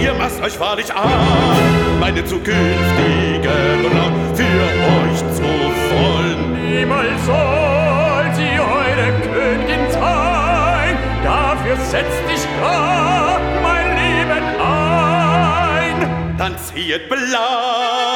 ihr maßt euch wahrlich an, meine zukünftige Braut für dafür setzt ich gar mein Leben ein. Dann ziehet Bleich